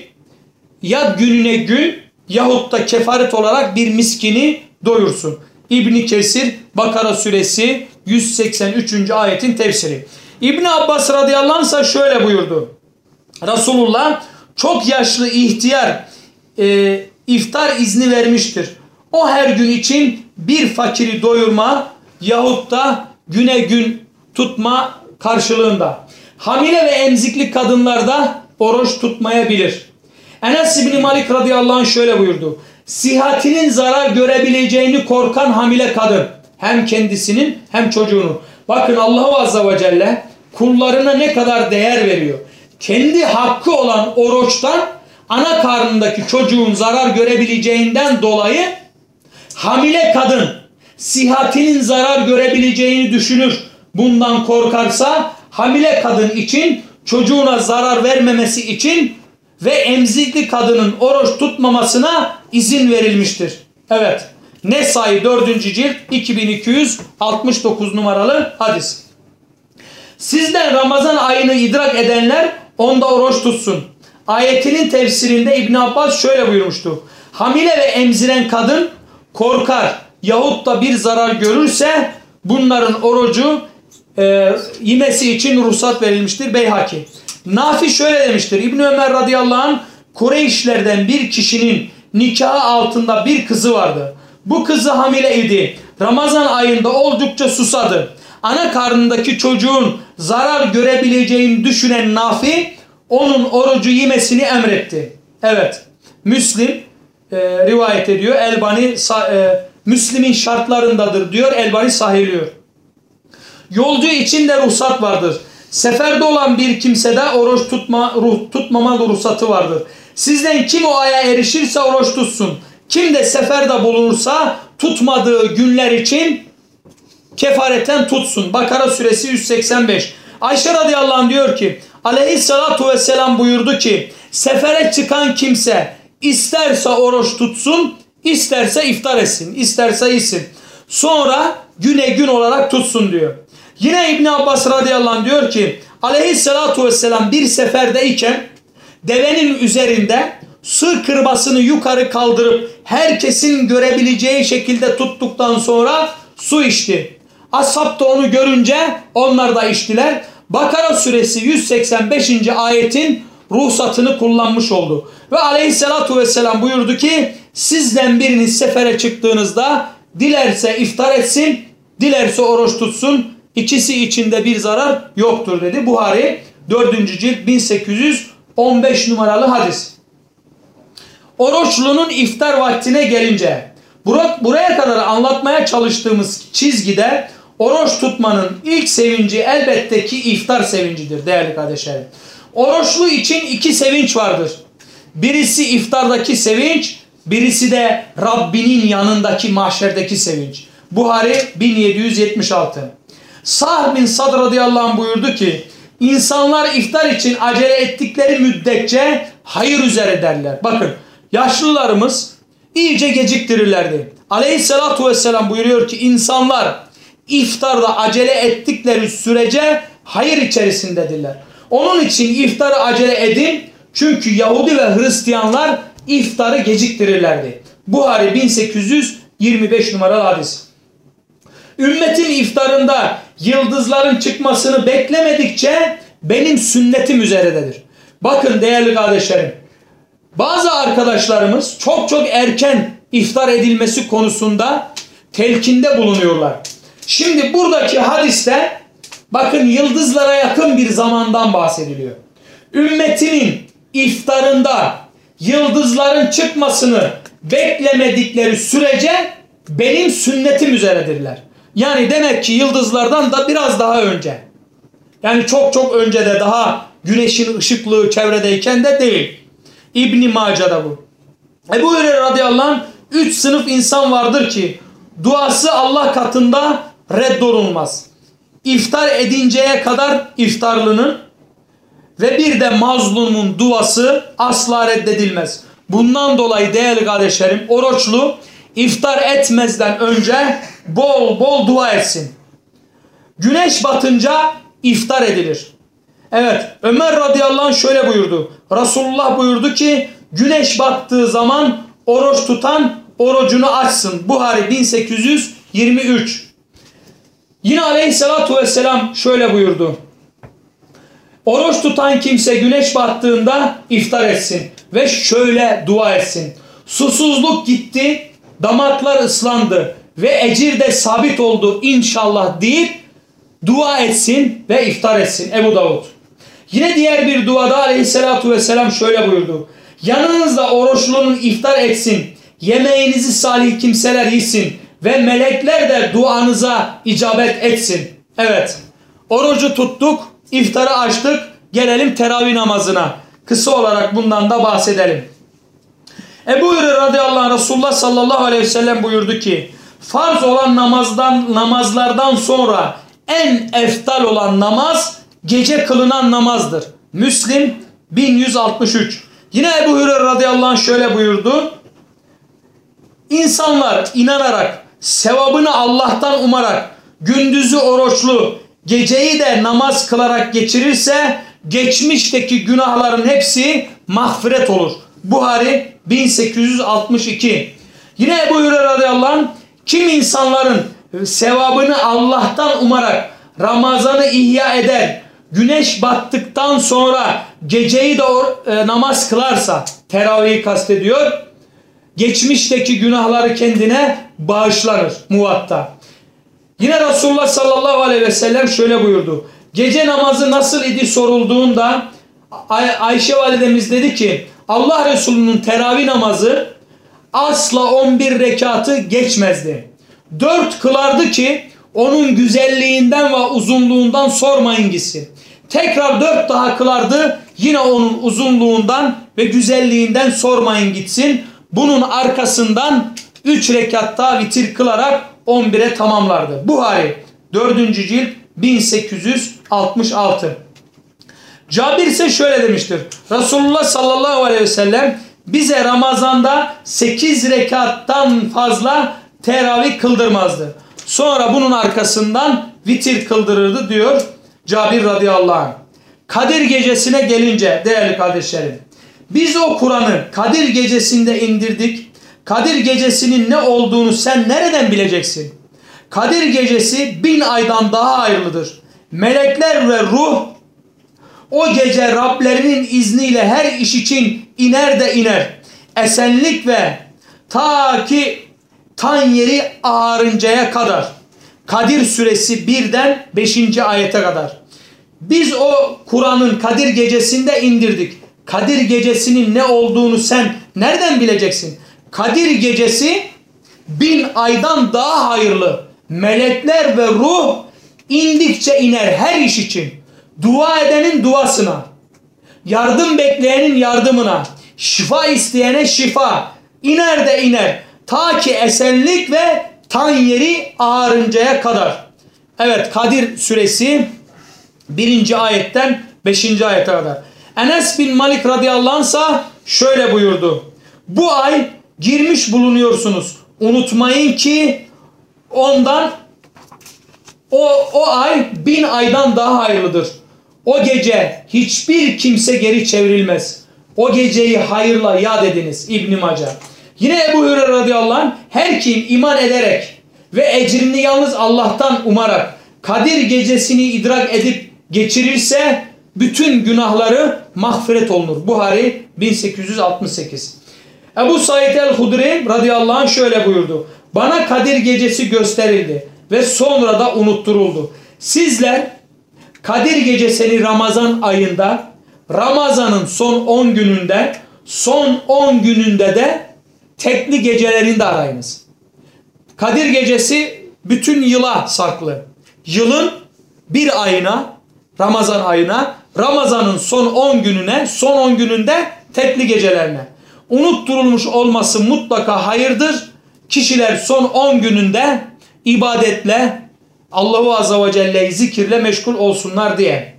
ya gününe gün yahut da kefaret olarak bir miskini doyursun. İbni Kesir Bakara suresi 183. ayetin tefsiri. İbni Abbas radıyallahu anh şöyle buyurdu. Resulullah çok yaşlı ihtiyar e, iftar izni vermiştir. O her gün için bir fakiri doyurma yahut da güne gün tutma karşılığında. Hamile ve emzikli kadınlar da oruç tutmayabilir. Enes İbni Malik radıyallahu anh şöyle buyurdu. Sihatinin zarar görebileceğini korkan hamile kadın hem kendisinin hem çocuğunun. Bakın Allahu Azze ve Celle kullarına ne kadar değer veriyor. Kendi hakkı olan oruçtan ana karnındaki çocuğun zarar görebileceğinden dolayı hamile kadın sihatinin zarar görebileceğini düşünür. Bundan korkarsa hamile kadın için çocuğuna zarar vermemesi için ve emzikli kadının oruç tutmamasına izin verilmiştir. Evet. Nesai 4. cilt 2269 numaralı hadis. Sizden Ramazan ayını idrak edenler onda oruç tutsun. Ayetinin tefsirinde İbn Abbas şöyle buyurmuştu. Hamile ve emziren kadın korkar yahut da bir zarar görürse bunların orucu e, yemesi için ruhsat verilmiştir Beyhaki. Nafi şöyle demiştir. İbn Ömer radıyallahu anh Kureyşlerden bir kişinin nikahı altında bir kızı vardı. Bu kızı hamile idi. Ramazan ayında oldukça susadı. Ana karnındaki çocuğun zarar görebileceğini düşünen Nafi onun orucu yemesini emretti. Evet. Müslim e, rivayet ediyor. Elbani e, Müslim'in şartlarındadır diyor. Elbani sahiliyor. Yolcu için de ruhsat vardır. Seferde olan bir kimsede oruç tutma, ruh, tutmama ruhsatı vardır. Sizden kim o aya erişirse oruç tutsun. Kim de seferde bulunursa tutmadığı günler için kefareten tutsun. Bakara suresi 185. Ayşe radıyallahu anh diyor ki aleyhissalatu vesselam buyurdu ki sefere çıkan kimse isterse oruç tutsun isterse iftar etsin isterse yesin. Sonra güne gün olarak tutsun diyor. Yine İbn Abbas radıyallahu anh diyor ki aleyhissalatu vesselam bir seferdeyken devenin üzerinde sığ kırbasını yukarı kaldırıp herkesin görebileceği şekilde tuttuktan sonra su içti. Ashab da onu görünce onlar da içtiler. Bakara suresi 185. ayetin ruhsatını kullanmış oldu. Ve aleyhissalatu vesselam buyurdu ki sizden biriniz sefere çıktığınızda dilerse iftar etsin, dilerse oruç tutsun. İkisi içinde bir zarar yoktur dedi. Buhari 4. cilt 1815 numaralı hadis. Oruçlunun iftar vaktine gelince buraya kadar anlatmaya çalıştığımız çizgide oruç tutmanın ilk sevinci elbette ki iftar sevincidir değerli kardeşlerim. Oruçlu için iki sevinç vardır. Birisi iftardaki sevinç, birisi de Rabbinin yanındaki mahşerdeki sevinç. Buhari 1776. Sa'd bin Sad radıyallahu anh buyurdu ki insanlar iftar için acele ettikleri müddetçe hayır üzere derler. Bakın yaşlılarımız iyice geciktirirlerdi. Aleyhissalatu vesselam buyuruyor ki insanlar iftarda acele ettikleri sürece hayır içerisindedirler. Onun için iftarı acele edin çünkü Yahudi ve Hristiyanlar iftarı geciktirirlerdi. Buhari 1825 numaralı hadis. Ümmetin iftarında yıldızların çıkmasını beklemedikçe benim sünnetim üzerededir. Bakın değerli kardeşlerim. Bazı arkadaşlarımız çok çok erken iftar edilmesi konusunda telkinde bulunuyorlar. Şimdi buradaki hadiste bakın yıldızlara yakın bir zamandan bahsediliyor. Ümmetinin iftarında yıldızların çıkmasını beklemedikleri sürece benim sünnetim üzeredirler. Yani demek ki yıldızlardan da biraz daha önce. Yani çok çok önce de daha güneşin ışıklığı çevredeyken de değil. İbn Mace'de bu. Ebu Hureyre radıyallahu anh üç sınıf insan vardır ki duası Allah katında reddolunmaz. İftar edinceye kadar iftarlının ve bir de mazlumun duası asla reddedilmez. Bundan dolayı değerli kardeşlerim oruçlu iftar etmezden önce bol bol dua etsin. Güneş batınca iftar edilir. Evet Ömer radıyallahu anh şöyle buyurdu. Resulullah buyurdu ki güneş battığı zaman oruç tutan orucunu açsın. Buhari 1823. Yine aleyhissalatu vesselam şöyle buyurdu. Oruç tutan kimse güneş battığında iftar etsin ve şöyle dua etsin. Susuzluk gitti, damaklar ıslandı ve ecir de sabit oldu inşallah deyip dua etsin ve iftar etsin Ebu Davud. Yine diğer bir duada aleyhissalatu vesselam şöyle buyurdu. Yanınızda oruçlunun iftar etsin, yemeğinizi salih kimseler yesin ve melekler de duanıza icabet etsin. Evet, orucu tuttuk, iftarı açtık, gelelim teravih namazına. Kısa olarak bundan da bahsedelim. Ebu Hureyre radıyallahu anh Resulullah sallallahu aleyhi ve sellem buyurdu ki farz olan namazdan namazlardan sonra en eftal olan namaz gece kılınan namazdır. Müslim 1163. Yine Ebu Hüreyre radıyallahu anh şöyle buyurdu. İnsanlar inanarak, sevabını Allah'tan umarak, gündüzü oruçlu, geceyi de namaz kılarak geçirirse geçmişteki günahların hepsi mağfiret olur. Buhari 1862. Yine Ebu Hüreyre radıyallahu anh kim insanların sevabını Allah'tan umarak Ramazan'ı ihya eder, güneş battıktan sonra geceyi de e, namaz kılarsa teravihi kastediyor. Geçmişteki günahları kendine bağışlanır muvatta. Yine Resulullah sallallahu aleyhi ve sellem şöyle buyurdu. Gece namazı nasıl idi sorulduğunda Ay Ayşe validemiz dedi ki Allah Resulü'nün teravih namazı asla 11 rekatı geçmezdi. 4 kılardı ki onun güzelliğinden ve uzunluğundan sormayın gitsin. Tekrar 4 daha kılardı yine onun uzunluğundan ve güzelliğinden sormayın gitsin. Bunun arkasından 3 rekat daha vitir kılarak 11'e tamamlardı. Buhari 4. cilt 1866. Cabir ise şöyle demiştir. Resulullah sallallahu aleyhi ve sellem bize Ramazan'da 8 rekattan fazla teravih kıldırmazdı. Sonra bunun arkasından vitir kıldırırdı diyor Cabir radıyallahu anh. Kadir gecesine gelince değerli kardeşlerim. Biz o Kur'an'ı Kadir gecesinde indirdik. Kadir gecesinin ne olduğunu sen nereden bileceksin? Kadir gecesi bin aydan daha hayırlıdır. Melekler ve ruh o gece Rablerinin izniyle her iş için iner de iner. Esenlik ve ta ki tan yeri ağarıncaya kadar. Kadir suresi birden 5. ayete kadar. Biz o Kur'an'ın Kadir gecesinde indirdik. Kadir gecesinin ne olduğunu sen nereden bileceksin? Kadir gecesi bin aydan daha hayırlı. Melekler ve ruh indikçe iner her iş için. Dua edenin duasına, yardım bekleyenin yardımına, şifa isteyene şifa, iner de iner. Ta ki esenlik ve tan yeri ağarıncaya kadar. Evet Kadir suresi birinci ayetten beşinci ayete kadar. Enes bin Malik radıyallahu anh şöyle buyurdu. Bu ay girmiş bulunuyorsunuz. Unutmayın ki ondan o, o ay bin aydan daha hayırlıdır. O gece hiçbir kimse geri çevrilmez. O geceyi hayırla yad ediniz İbn Maca. Yine Ebu Hüreyre radıyallahu anh her kim iman ederek ve ecrini yalnız Allah'tan umarak Kadir gecesini idrak edip geçirirse bütün günahları mağfiret olunur. Buhari 1868. Ebu Said el-Hudri radıyallahu anh şöyle buyurdu. Bana Kadir gecesi gösterildi ve sonra da unutturuldu. Sizler Kadir gecesini Ramazan ayında Ramazan'ın son 10 gününde son 10 gününde de tekli gecelerinde arayınız. Kadir gecesi bütün yıla saklı. Yılın bir ayına Ramazan ayına Ramazan'ın son 10 gününe son 10 gününde tekli gecelerine. Unutturulmuş olması mutlaka hayırdır. Kişiler son 10 gününde ibadetle Allahu Azze ve Celle'yi zikirle meşgul olsunlar diye.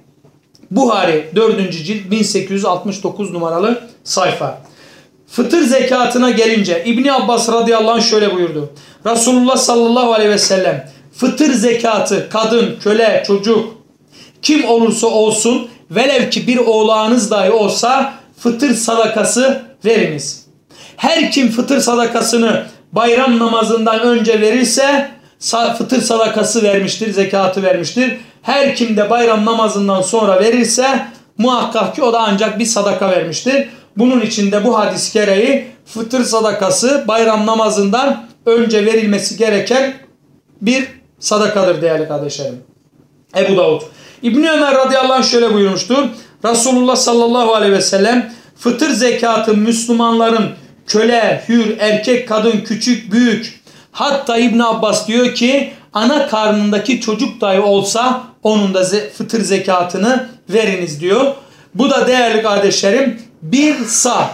Buhari 4. cilt 1869 numaralı sayfa. Fıtır zekatına gelince İbni Abbas radıyallahu anh şöyle buyurdu. Resulullah sallallahu aleyhi ve sellem fıtır zekatı kadın, köle, çocuk kim olursa olsun velev ki bir oğlağınız dahi olsa fıtır sadakası veriniz. Her kim fıtır sadakasını bayram namazından önce verirse fıtır sadakası vermiştir, zekatı vermiştir. Her kim de bayram namazından sonra verirse muhakkak ki o da ancak bir sadaka vermiştir. Bunun içinde bu hadis gereği fıtır sadakası bayram namazından önce verilmesi gereken bir sadakadır değerli kardeşlerim. Ebu Davud. İbni Ömer radıyallahu anh şöyle buyurmuştur. Resulullah sallallahu aleyhi ve sellem fıtır zekatı Müslümanların köle, hür, erkek, kadın, küçük, büyük hatta İbn Abbas diyor ki ana karnındaki çocuk dahi olsa onun da fıtır zekatını veriniz diyor. Bu da değerli kardeşlerim bir sa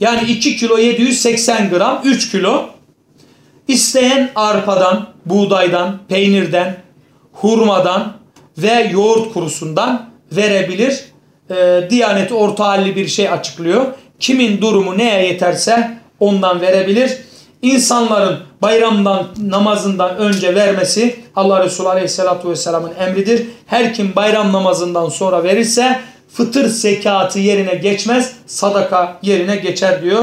yani 2 kilo 780 gram 3 kilo isteyen arpadan, buğdaydan, peynirden, hurmadan ve yoğurt kurusundan verebilir. Ee, Diyanet orta halli bir şey açıklıyor. Kimin durumu neye yeterse ondan verebilir. İnsanların bayramdan, namazından önce vermesi Allah Resulü Aleyhisselatü Vesselam'ın emridir. Her kim bayram namazından sonra verirse fıtır zekatı yerine geçmez, sadaka yerine geçer diyor.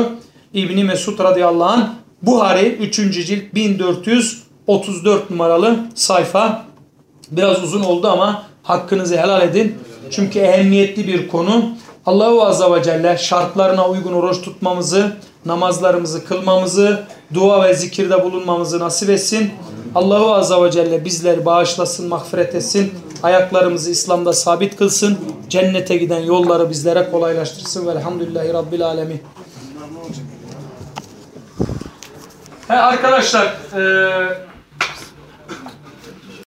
İbni Mesud radıyallahu anh Buhari 3. cilt 1434 numaralı sayfa. Biraz uzun oldu ama hakkınızı helal edin. Çünkü ehemmiyetli bir konu. Allahu Azze ve Celle şartlarına uygun oruç tutmamızı, namazlarımızı kılmamızı, dua ve zikirde bulunmamızı nasip etsin. Allahu Azze ve Celle bizleri bağışlasın, mağfiret etsin. Ayaklarımızı İslam'da sabit kılsın. Cennete giden yolları bizlere kolaylaştırsın. Velhamdülillahi Rabbil Alemin. He arkadaşlar, e,